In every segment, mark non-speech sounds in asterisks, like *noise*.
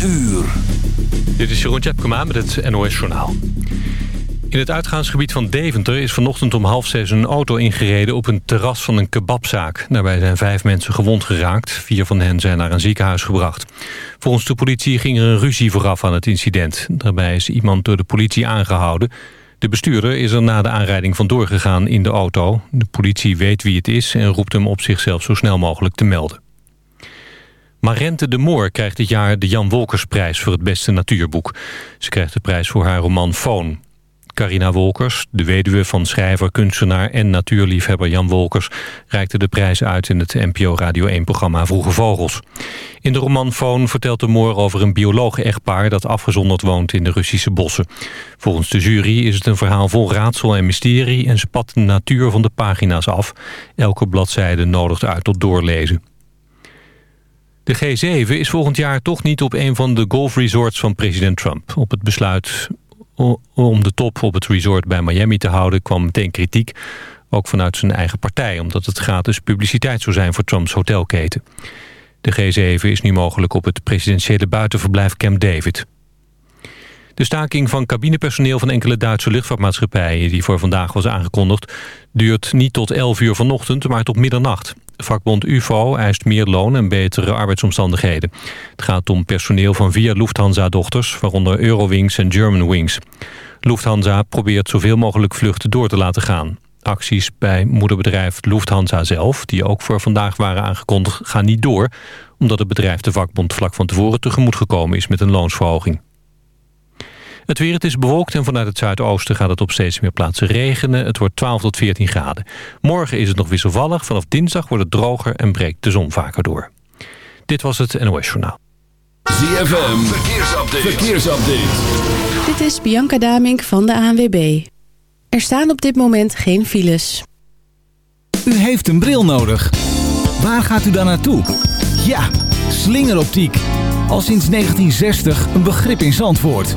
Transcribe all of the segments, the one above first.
uur. Dit is Jeroen Tjepkema met het NOS Journaal. In het uitgaansgebied van Deventer is vanochtend om half zes een auto ingereden op een terras van een kebabzaak. Daarbij zijn vijf mensen gewond geraakt. Vier van hen zijn naar een ziekenhuis gebracht. Volgens de politie ging er een ruzie vooraf aan het incident. Daarbij is iemand door de politie aangehouden. De bestuurder is er na de aanrijding vandoor gegaan in de auto. De politie weet wie het is en roept hem op zichzelf zo snel mogelijk te melden. Marente de Moor krijgt dit jaar de Jan Wolkersprijs voor het beste natuurboek. Ze krijgt de prijs voor haar roman Foon. Carina Wolkers, de weduwe van schrijver, kunstenaar en natuurliefhebber Jan Wolkers... reikte de prijs uit in het NPO Radio 1-programma Vroege Vogels. In de roman Foon vertelt de Moor over een bioloog-echtpaar... dat afgezonderd woont in de Russische bossen. Volgens de jury is het een verhaal vol raadsel en mysterie... en spat de natuur van de pagina's af. Elke bladzijde nodigt uit tot doorlezen. De G7 is volgend jaar toch niet op een van de golfresorts van president Trump. Op het besluit om de top op het resort bij Miami te houden kwam meteen kritiek. Ook vanuit zijn eigen partij, omdat het gratis publiciteit zou zijn voor Trumps hotelketen. De G7 is nu mogelijk op het presidentiële buitenverblijf Camp David. De staking van cabinepersoneel van enkele Duitse luchtvaartmaatschappijen... die voor vandaag was aangekondigd, duurt niet tot 11 uur vanochtend, maar tot middernacht. Vakbond UFO eist meer loon en betere arbeidsomstandigheden. Het gaat om personeel van vier Lufthansa-dochters, waaronder Eurowings en Germanwings. Lufthansa probeert zoveel mogelijk vluchten door te laten gaan. Acties bij moederbedrijf Lufthansa zelf, die ook voor vandaag waren aangekondigd, gaan niet door... omdat het bedrijf de vakbond vlak van tevoren tegemoet gekomen is met een loonsverhoging. Het weer, het is bewolkt en vanuit het zuidoosten gaat het op steeds meer plaatsen regenen. Het wordt 12 tot 14 graden. Morgen is het nog wisselvallig. Vanaf dinsdag wordt het droger en breekt de zon vaker door. Dit was het NOS Journaal. ZFM, verkeersupdate. verkeersupdate. Dit is Bianca Damink van de ANWB. Er staan op dit moment geen files. U heeft een bril nodig. Waar gaat u dan naartoe? Ja, slingeroptiek. Al sinds 1960 een begrip in Zandvoort.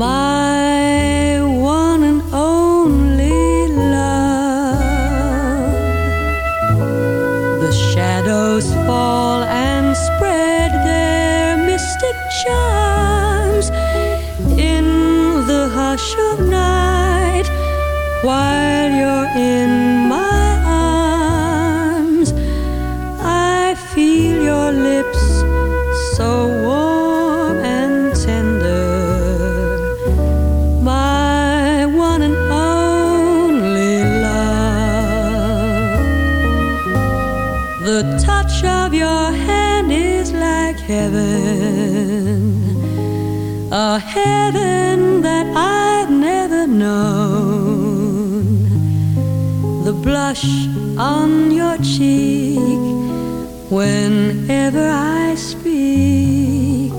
My heaven that I've never known. The blush on your cheek whenever I speak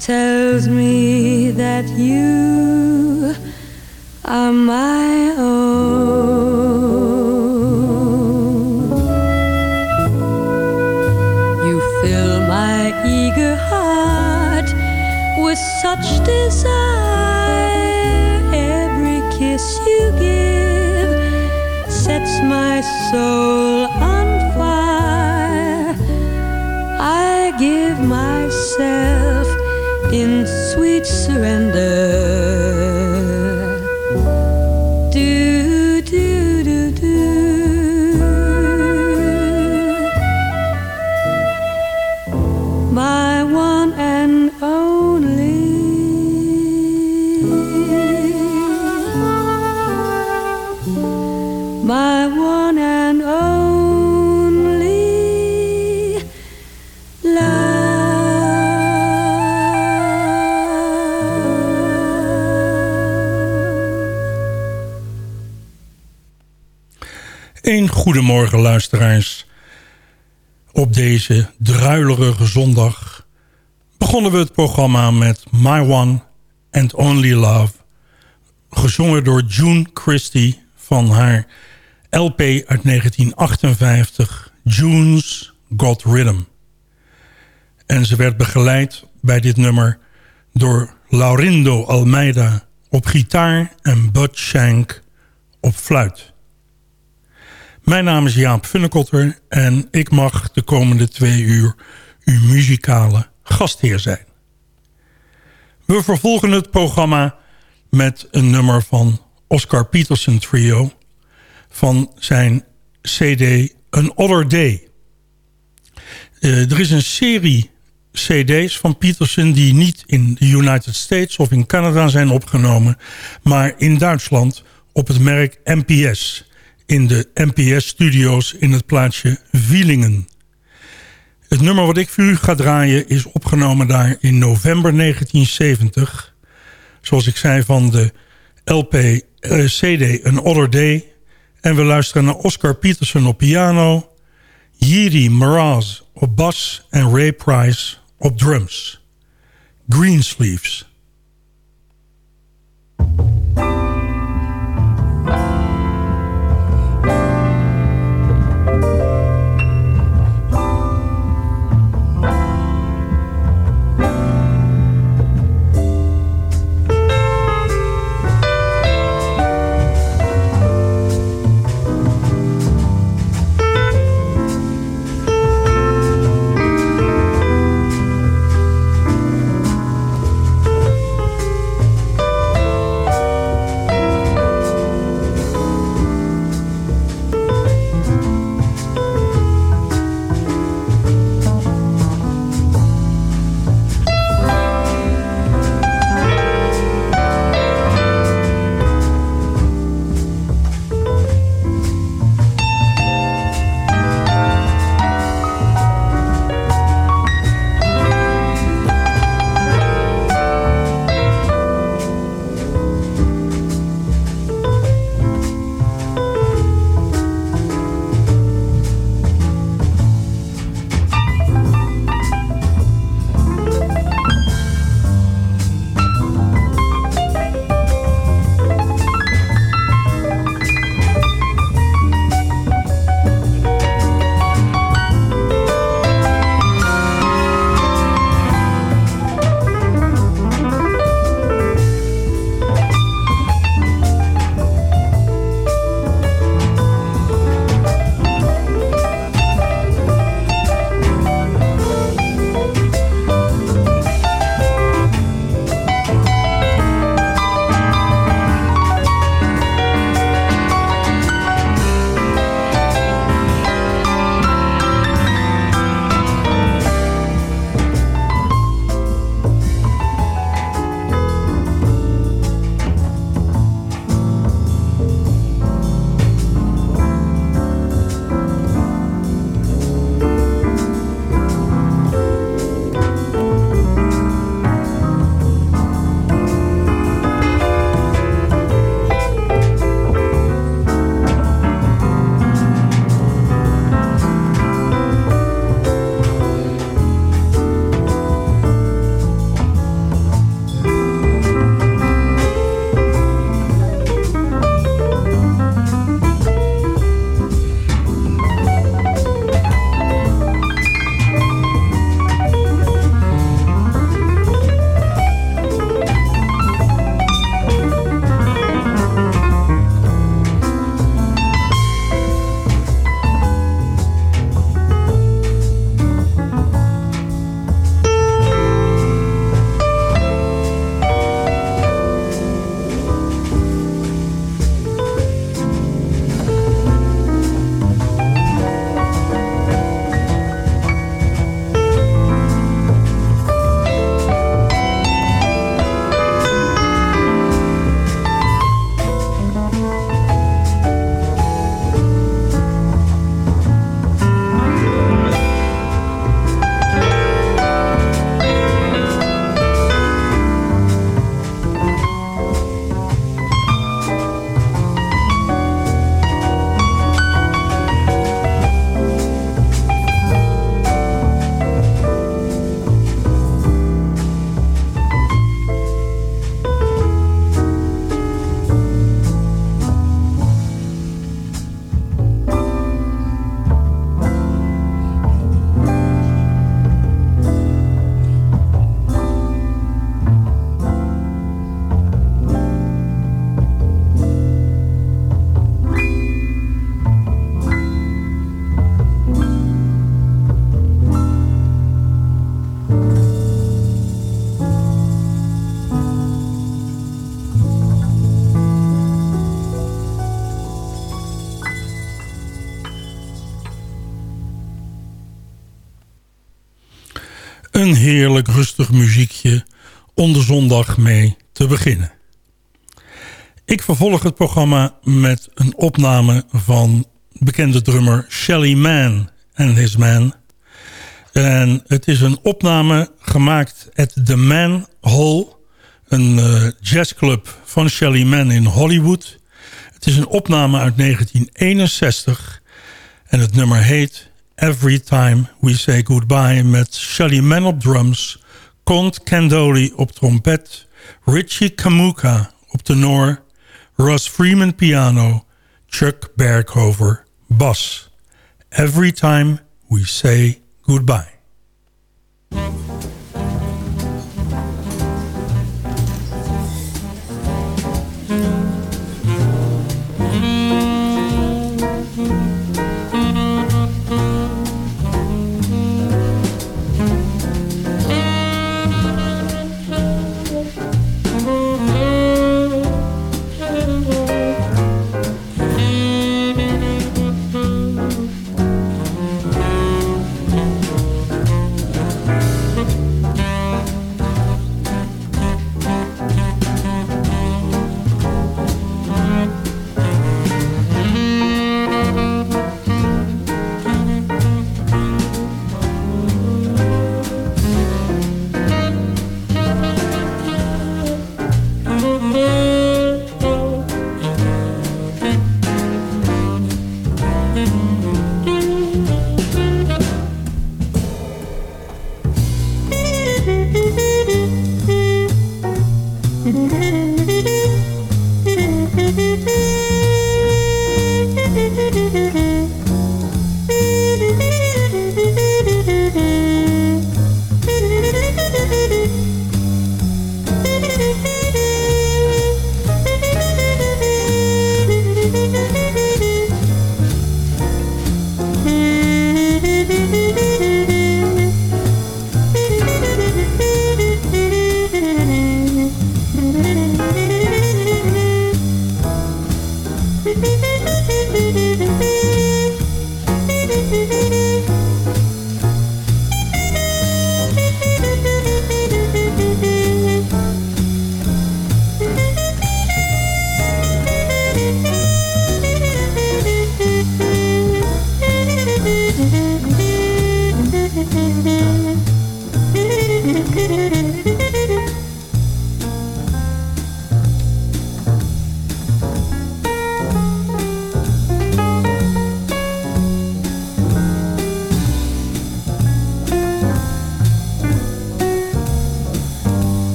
tells me that you are my goedemorgen luisteraars. Op deze druilerige zondag begonnen we het programma met My One and Only Love. Gezongen door June Christie van haar LP uit 1958, June's Got Rhythm. En ze werd begeleid bij dit nummer door Laurindo Almeida op gitaar en Bud Shank op fluit. Mijn naam is Jaap Funnekotter en ik mag de komende twee uur uw muzikale gastheer zijn. We vervolgen het programma met een nummer van Oscar Peterson Trio van zijn cd An Other Day. Eh, er is een serie cd's van Peterson die niet in de United States of in Canada zijn opgenomen, maar in Duitsland op het merk MPS in de NPS-studio's in het plaatsje Wielingen. Het nummer wat ik voor u ga draaien is opgenomen daar in november 1970. Zoals ik zei van de LP eh, CD An Other Day. En we luisteren naar Oscar Peterson op piano... Yiri Mraz op bas en Ray Price op drums. Greensleeves. Een heerlijk rustig muziekje om de zondag mee te beginnen. Ik vervolg het programma met een opname van bekende drummer Shelly Mann en his man. En het is een opname gemaakt at The Man Hall, een uh, jazzclub van Shelly Mann in Hollywood. Het is een opname uit 1961 en het nummer heet Every Time We Say Goodbye met Shelly Mann op drums, Cont Candoli op trompet, Richie Kamuka op tenor, Russ Freeman piano, Chuck Berghover bas. Every Time We Say Goodbye. MUZIEK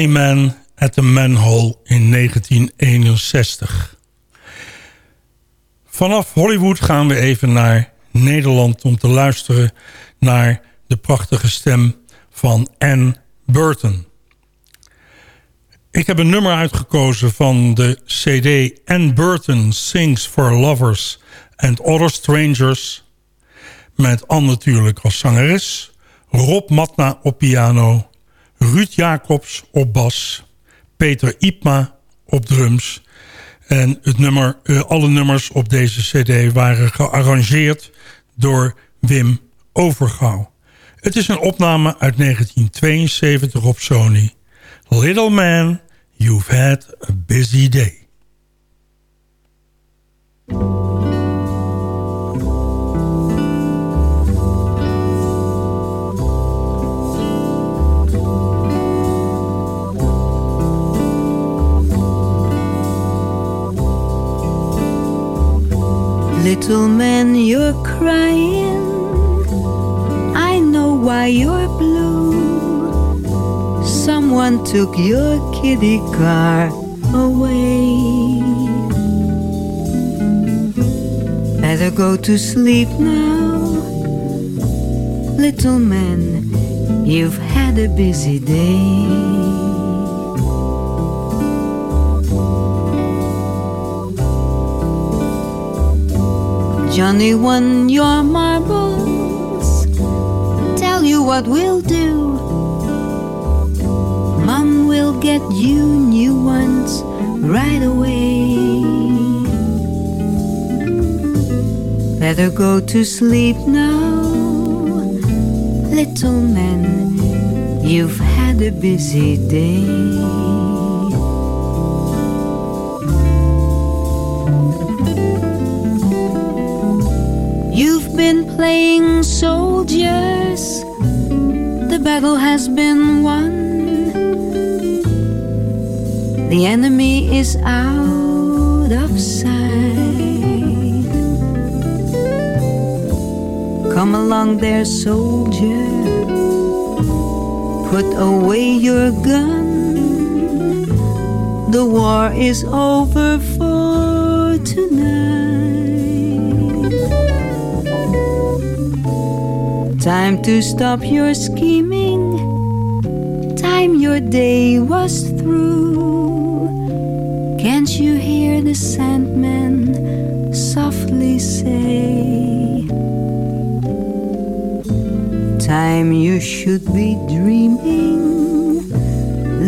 Shelly Man at the Manhole in 1961. Vanaf Hollywood gaan we even naar Nederland om te luisteren naar de prachtige stem van Anne Burton. Ik heb een nummer uitgekozen van de cd Anne Burton Sings for Lovers and Other Strangers. Met Anne natuurlijk als zangeres, Rob Matna op piano, Ruud Jacobs op bas, Peter Ipma op drums. En het nummer, uh, alle nummers op deze cd waren gearrangeerd door Wim Overgouw. Het is een opname uit 1972 op Sony. Little Man, you've had a busy day. Little man, you're crying. I know why you're blue. Someone took your kitty car away. Better go to sleep now. Little man, you've had a busy day. Johnny won your marbles. Tell you what we'll do. Mom will get you new ones right away. Better go to sleep now, little man. You've had a busy day. Playing soldiers, the battle has been won. The enemy is out of sight. Come along there, soldier, put away your gun. The war is over for tonight. Time to stop your scheming. Time your day was through. Can't you hear the Sandman softly say? Time you should be dreaming.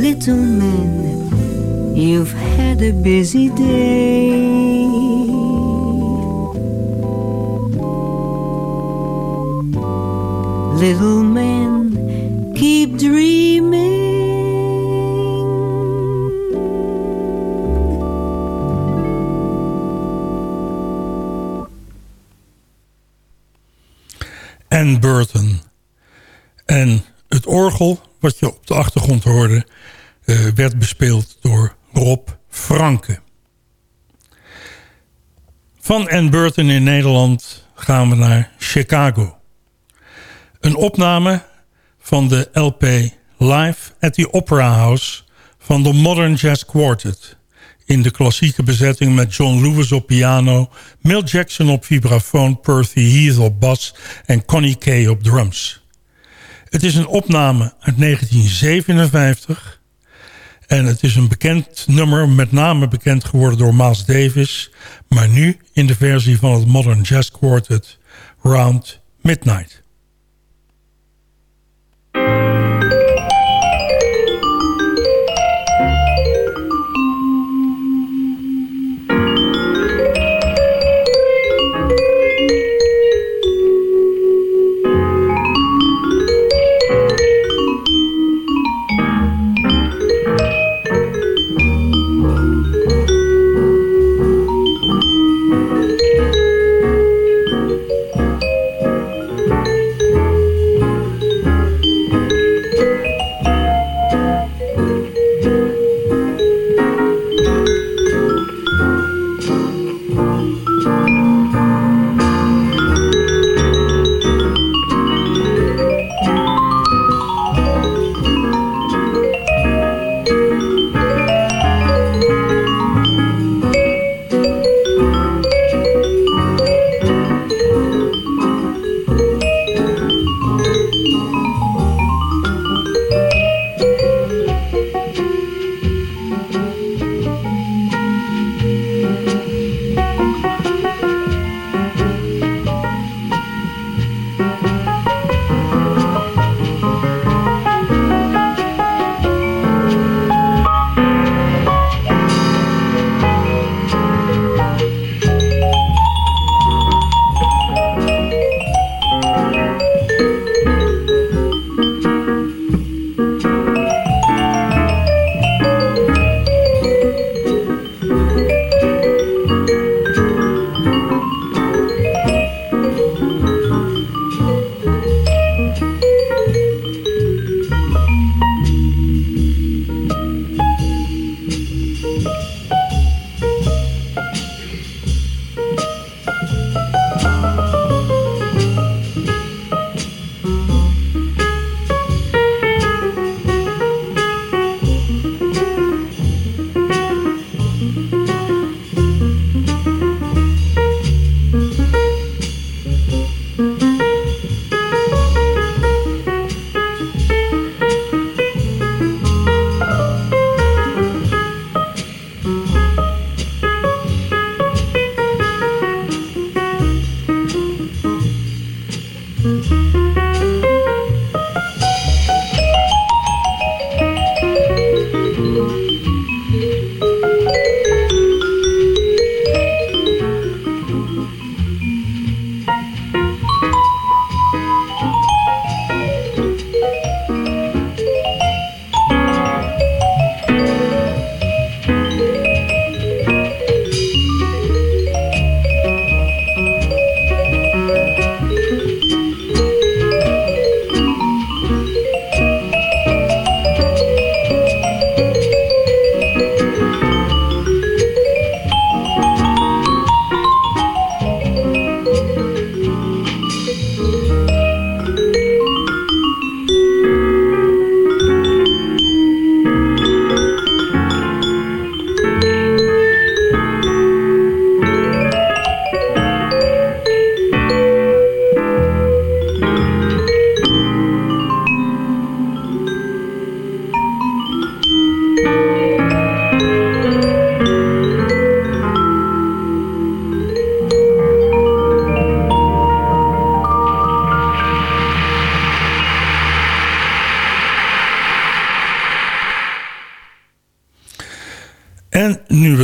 Little man, you've had a busy day. Little man, keep dreaming. Anne Burton. En het orgel, wat je op de achtergrond hoorde... Uh, werd bespeeld door Rob Franke. Van Anne Burton in Nederland gaan we naar Chicago. Een opname van de LP Live at the Opera House van de Modern Jazz Quartet. In de klassieke bezetting met John Lewis op piano, Mill Jackson op vibrafoon, Percy Heath op bas en Connie Kay op drums. Het is een opname uit 1957 en het is een bekend nummer, met name bekend geworden door Miles Davis, maar nu in de versie van het Modern Jazz Quartet Round Midnight.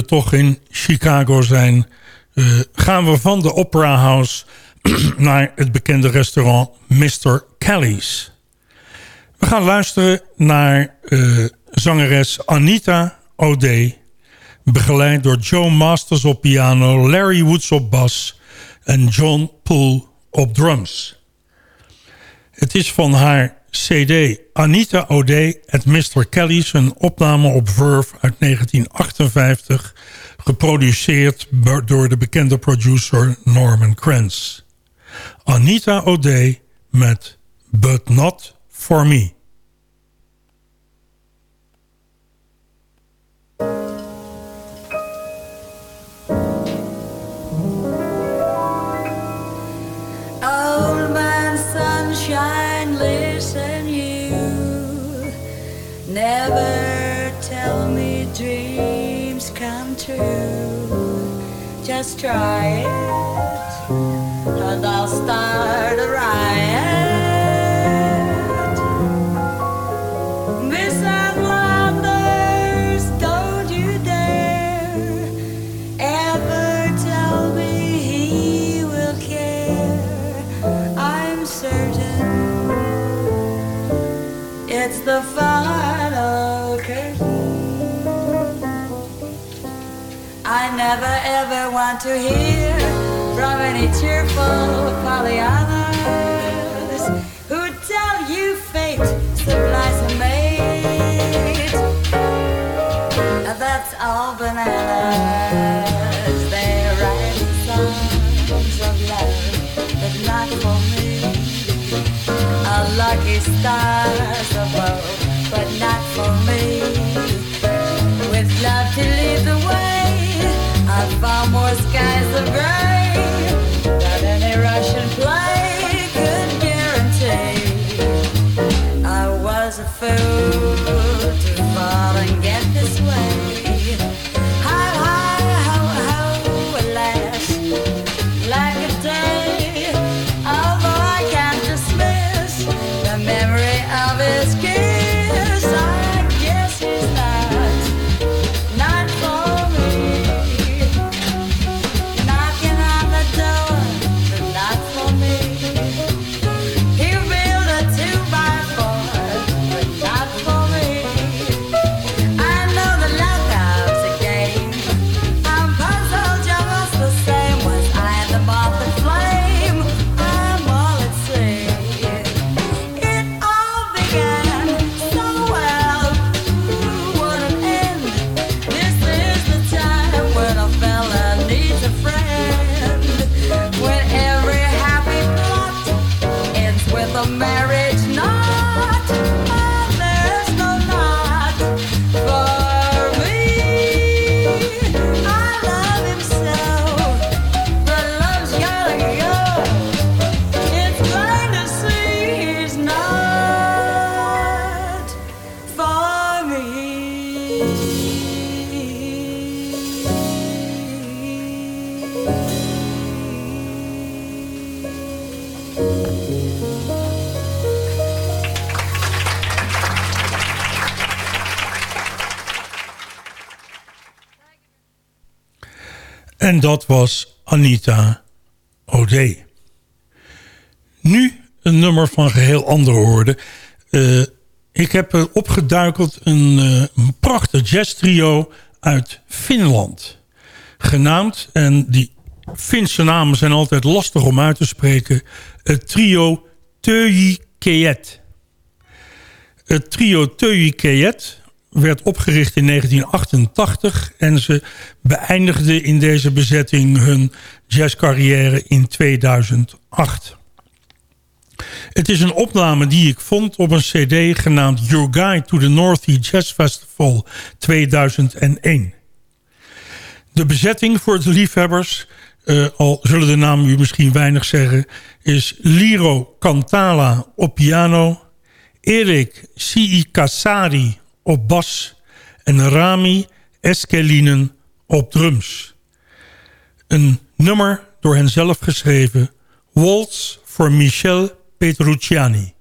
Toch in Chicago zijn... Uh, gaan we van de Opera House *clears throat* naar het bekende restaurant Mr. Kelly's. We gaan luisteren naar uh, zangeres Anita O'Day... begeleid door Joe Masters op piano, Larry Woods op bas... en John Poole op drums. Het is van haar cd Anita O'Day at Mr. Kelly's... een opname op Verve uit 1958... geproduceerd door de bekende producer Norman Kranz. Anita O'Day met But Not For Me. Just try it, and I'll start a riot. Never ever want to hear from any cheerful Pollyannas who tell you fate supplies a mate. That's all bananas. They write songs of love, but not for me. A lucky stars above, but not for me. With love to lead the far more skies of bright. En dat was Anita O'Day. Nu een nummer van geheel andere orde. Eh, ik heb er opgeduikeld een, eh, prachtig jazztrio uit Finland. Genaamd, en die Finse namen zijn altijd lastig om uit te spreken... het trio Töji Keet. Het trio Töji Keet werd opgericht in 1988... en ze beëindigden in deze bezetting hun jazzcarrière in 2008. Het is een opname die ik vond op een cd genaamd Your Guide to the North Sea Jazz Festival 2001. De bezetting voor de liefhebbers, uh, al zullen de namen u misschien weinig zeggen... is Liro Cantala op piano... Erik Siikasari op bas en Rami Eskelinen op drums. Een nummer door hen zelf geschreven... Waltz voor Michel Petrucciani.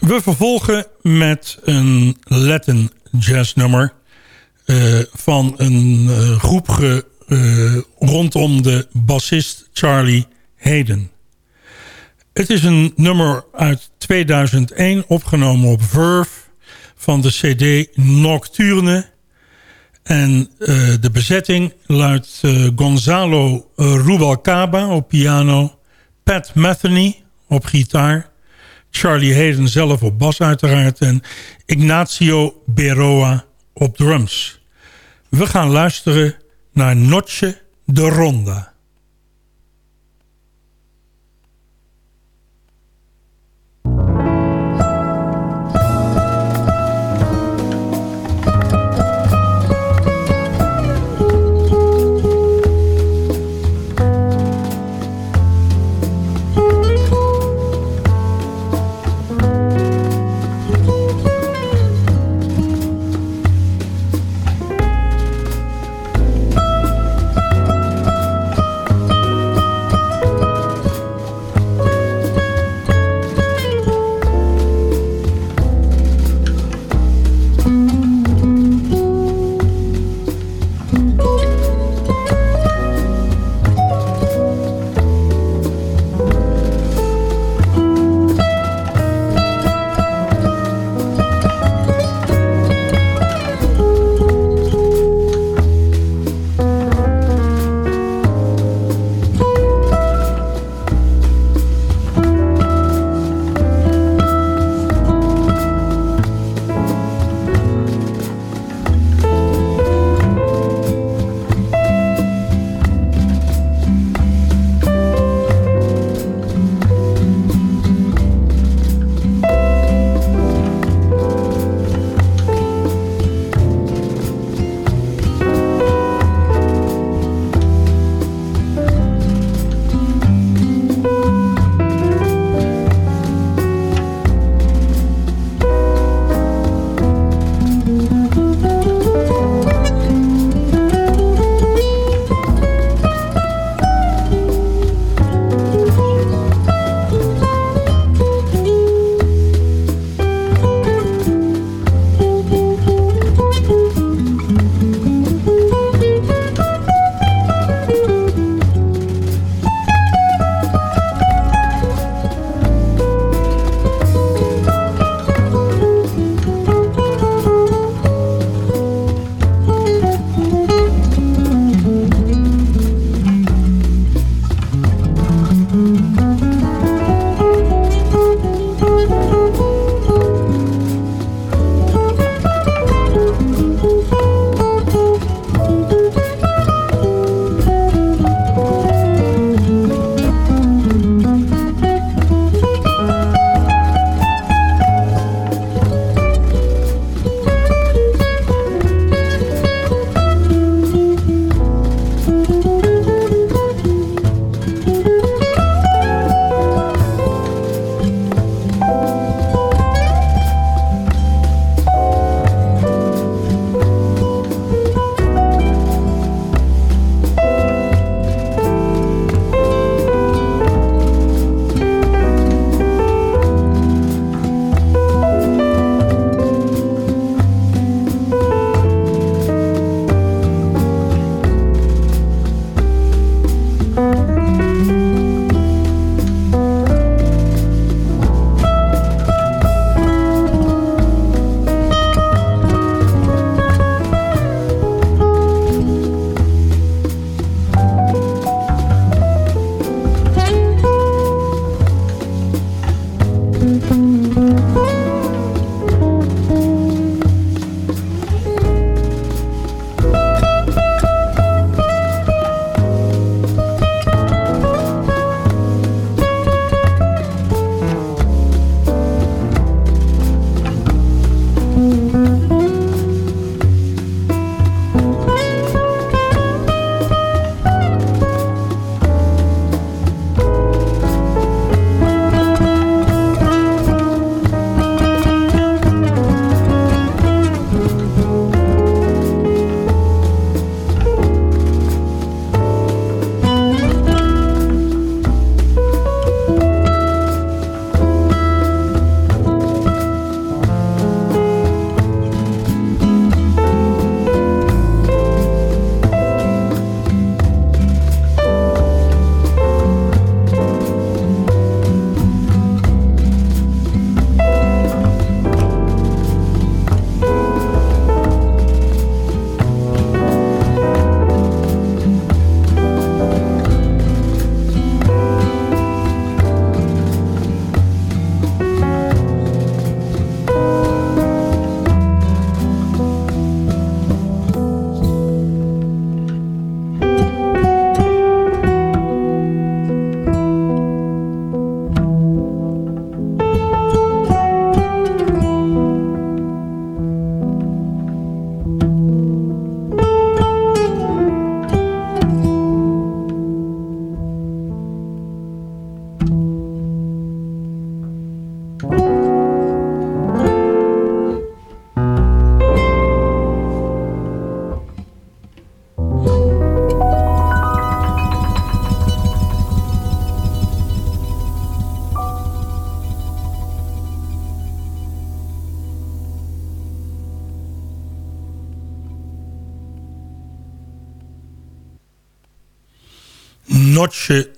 We vervolgen met een Latin jazznummer uh, van een uh, groep ge, uh, rondom de bassist Charlie Hayden. Het is een nummer uit 2001 opgenomen op Verve van de cd Nocturne. En de bezetting luidt Gonzalo Rubalcaba op piano... Pat Metheny op gitaar... Charlie Hayden zelf op bas uiteraard... en Ignacio Beroa op drums. We gaan luisteren naar Noche de Ronda.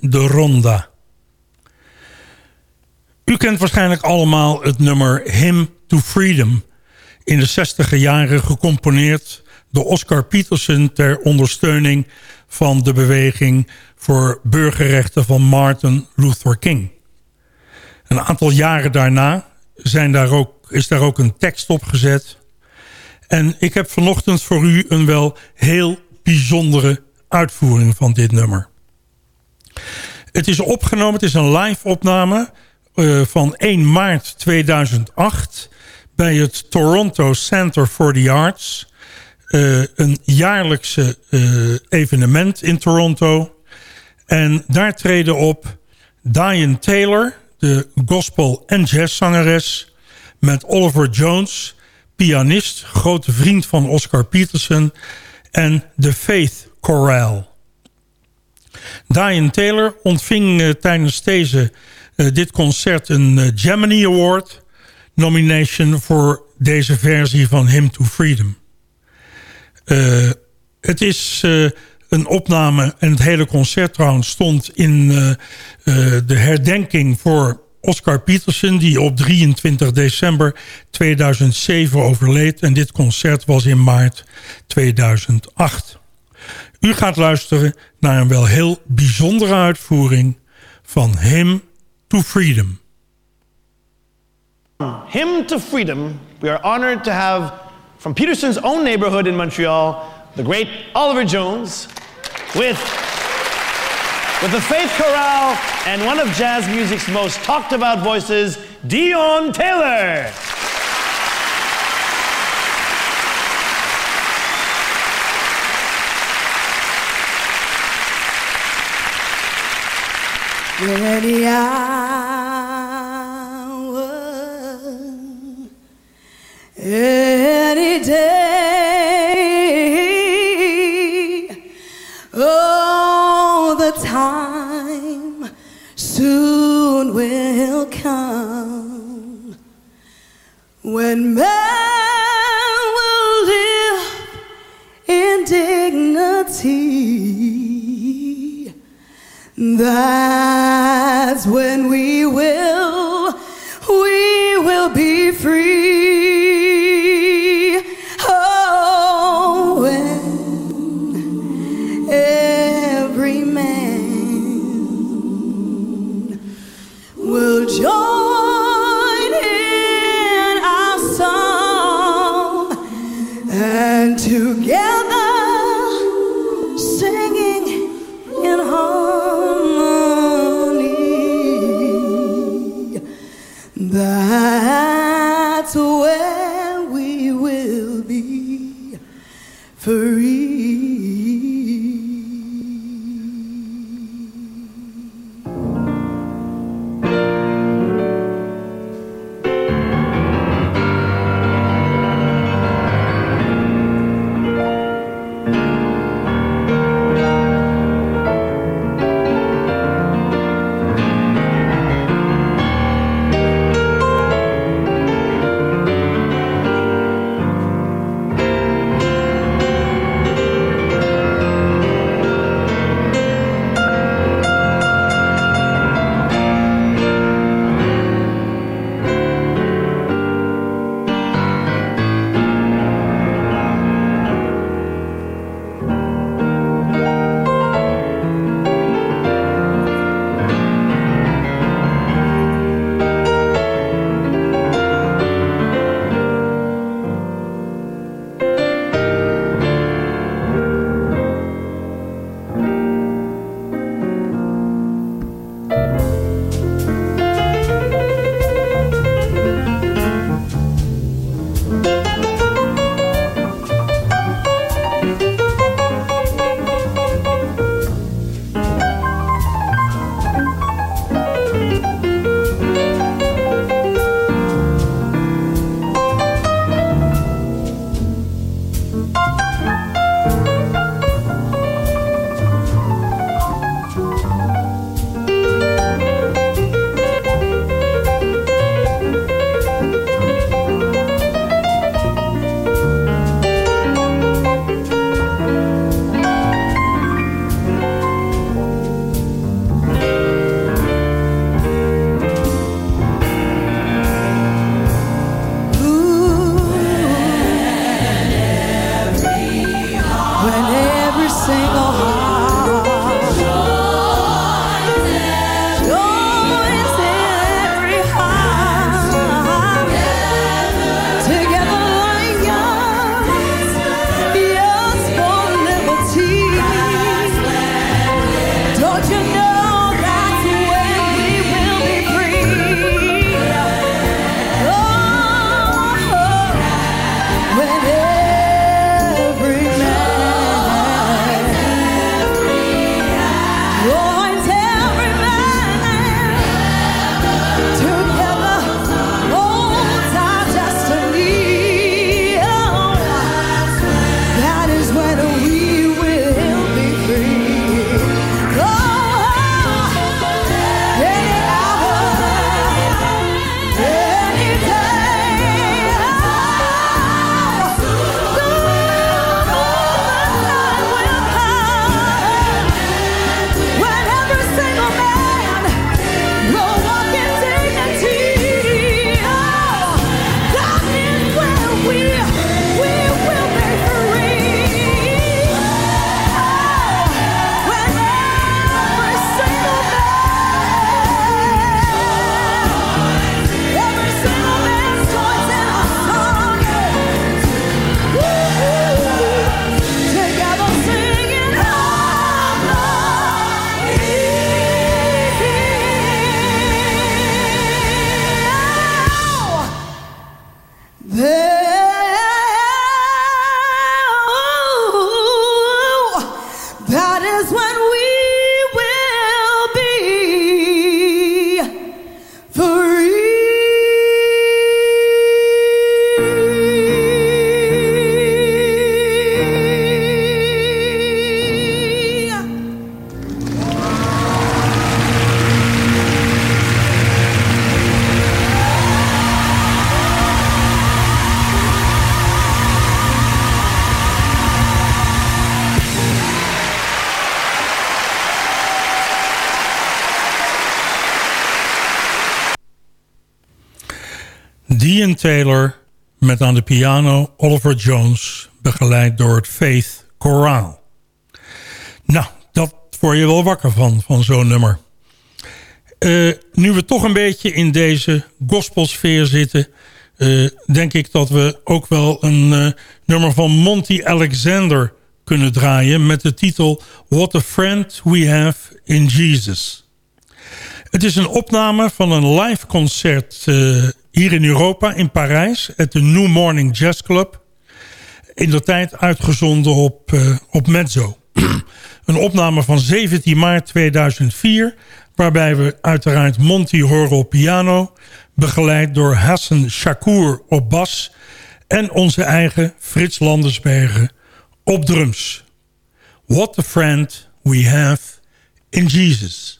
De Ronda. U kent waarschijnlijk allemaal het nummer Hymn to Freedom... in de 60 jaren gecomponeerd door Oscar Peterson... ter ondersteuning van de beweging voor burgerrechten van Martin Luther King. Een aantal jaren daarna zijn daar ook, is daar ook een tekst op gezet... En ik heb vanochtend voor u een wel heel bijzondere uitvoering van dit nummer. Het is opgenomen, het is een live opname uh, van 1 maart 2008 bij het Toronto Center for the Arts. Uh, een jaarlijkse uh, evenement in Toronto. En daar treden op Diane Taylor, de gospel- en jazzzangeres... met Oliver Jones, pianist, grote vriend van Oscar Peterson... en de Faith Chorale. Diane Taylor ontving uh, tijdens deze, uh, dit concert een uh, Gemini Award nomination voor deze versie van Hymn to Freedom. het is een opname en het hele concert trouwens stond in de herdenking voor Oscar Peterson... die op 23 december 2007 overleed. En dit concert was in maart 2008. U gaat luisteren naar een wel heel bijzondere uitvoering van Hymn to Freedom. To Freedom, we are honored to have from Peterson's own neighborhood in Montreal, the great Oliver Jones, with, with the Faith Chorale and one of jazz music's most talked about voices, Dion Taylor. Quería Dean Taylor met aan de piano Oliver Jones... begeleid door het Faith Choraal. Nou, dat word je wel wakker van, van zo'n nummer. Uh, nu we toch een beetje in deze gospelsfeer zitten... Uh, denk ik dat we ook wel een uh, nummer van Monty Alexander kunnen draaien... met de titel What a Friend We Have in Jesus. Het is een opname van een live concert hier in Europa, in Parijs... at de New Morning Jazz Club. In de tijd uitgezonden op, op Mezzo. *clears throat* een opname van 17 maart 2004 waarbij we uiteraard Monty horen op piano... begeleid door Hassan Shakur op bas... en onze eigen Frits Landersbergen op drums. What a friend we have in Jesus.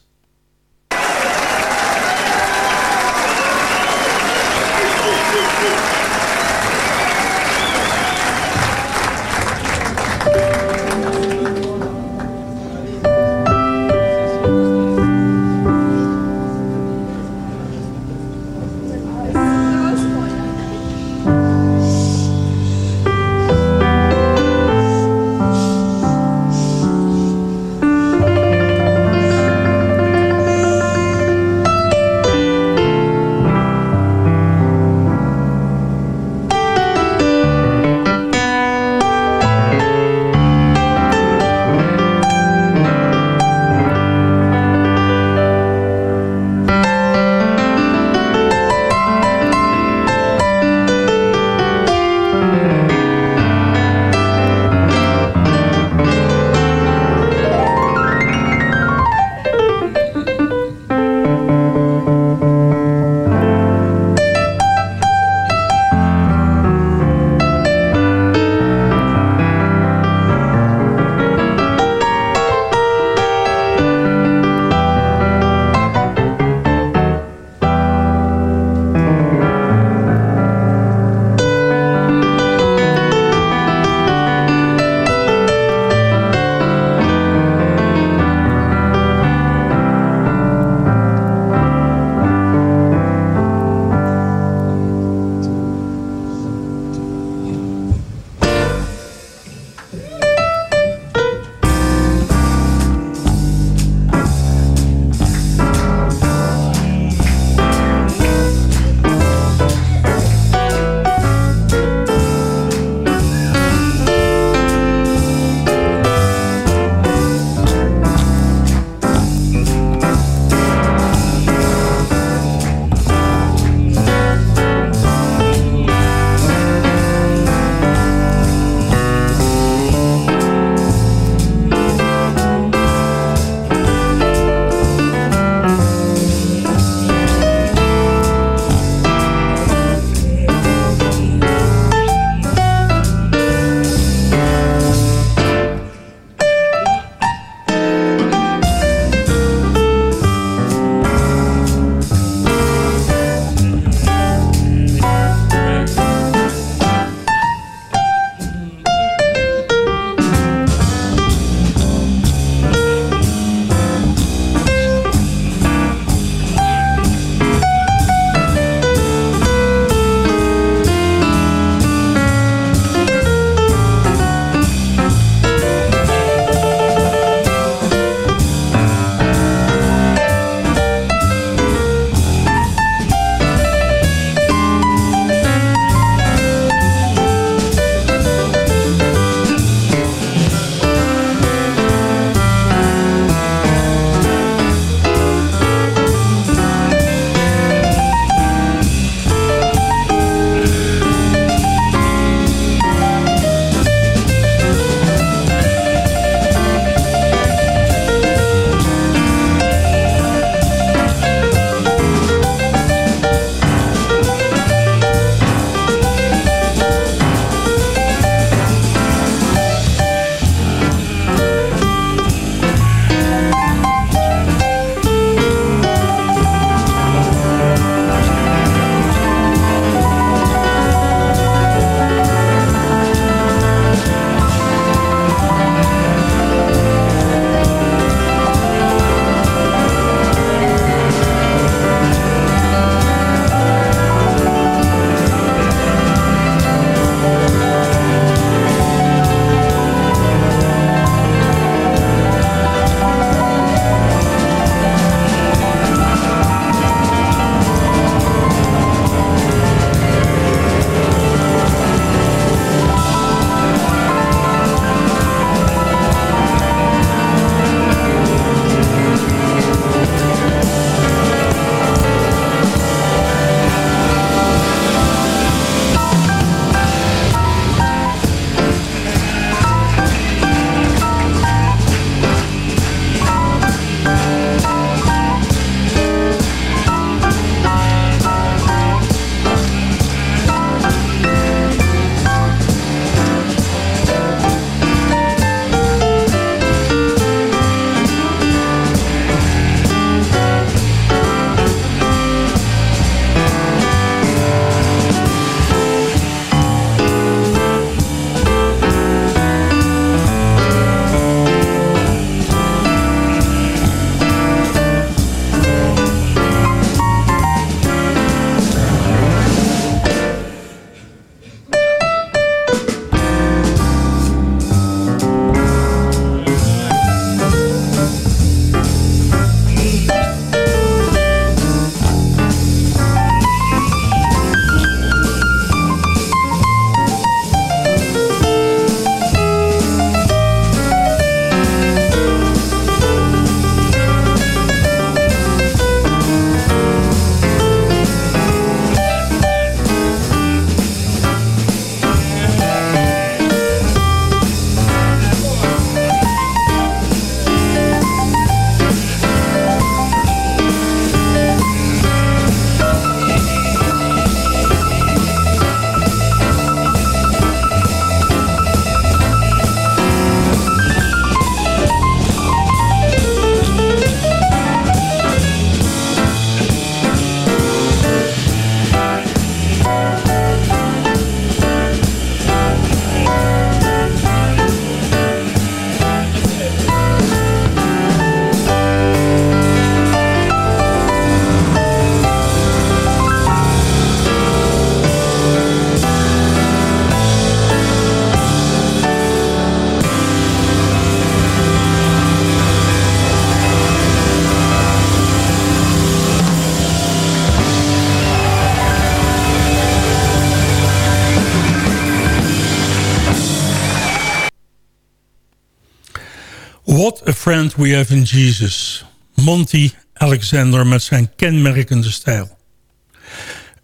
We have in Jesus. Monty Alexander met zijn kenmerkende stijl.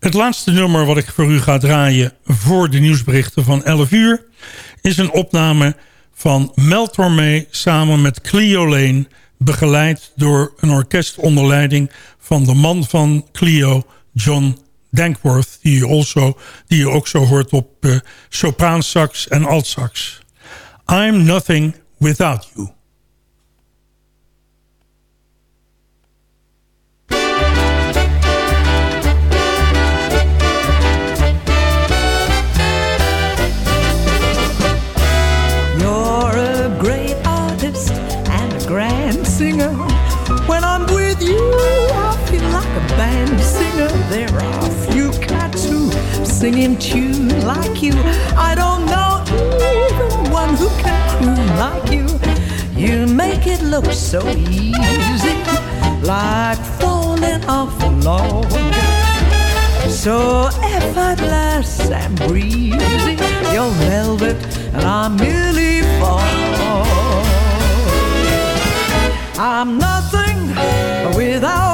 Het laatste nummer wat ik voor u ga draaien voor de nieuwsberichten van 11 uur... is een opname van Mel Tormé samen met Cleo Lane... begeleid door een orkest onder leiding van de man van Cleo, John Dankworth... die je, also, die ook zo hoort op uh, sopraansax en altsax. I'm Nothing Without You. In tune like you. I don't know even one who can croon like you. You make it look so easy, like falling off a log. So effortless and breezy, you're velvet and I'm merely. I'm nothing. Without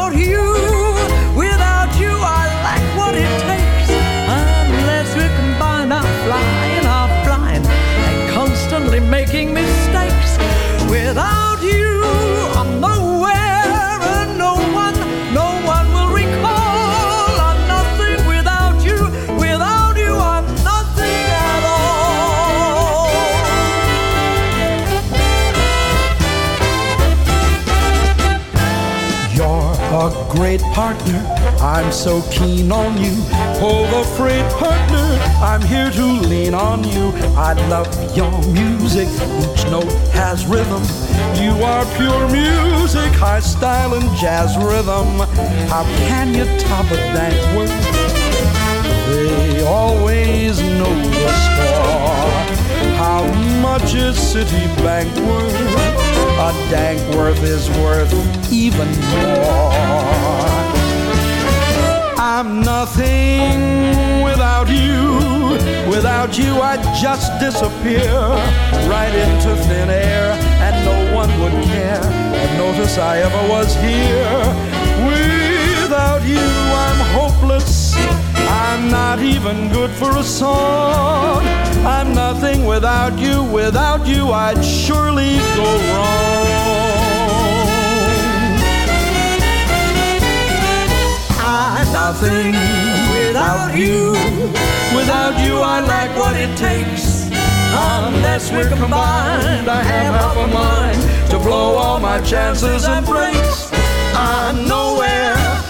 great partner. I'm so keen on you. Oh, the freight partner. I'm here to lean on you. I love your music. Each note has rhythm. You are pure music, high style and jazz rhythm. How can you top a Dankworth? They always know the score. How much is Citibank worth? Dankworth is worth even more. I'm nothing without you. Without you, I'd just disappear right into thin air, and no one would care or notice I ever was here. Without I'm not even good for a song. I'm nothing without you. Without you, I'd surely go wrong. I'm nothing without you. Without you, I lack what it takes. Unless we're combined, I have half a mind to blow all my chances and breaks. I'm nowhere.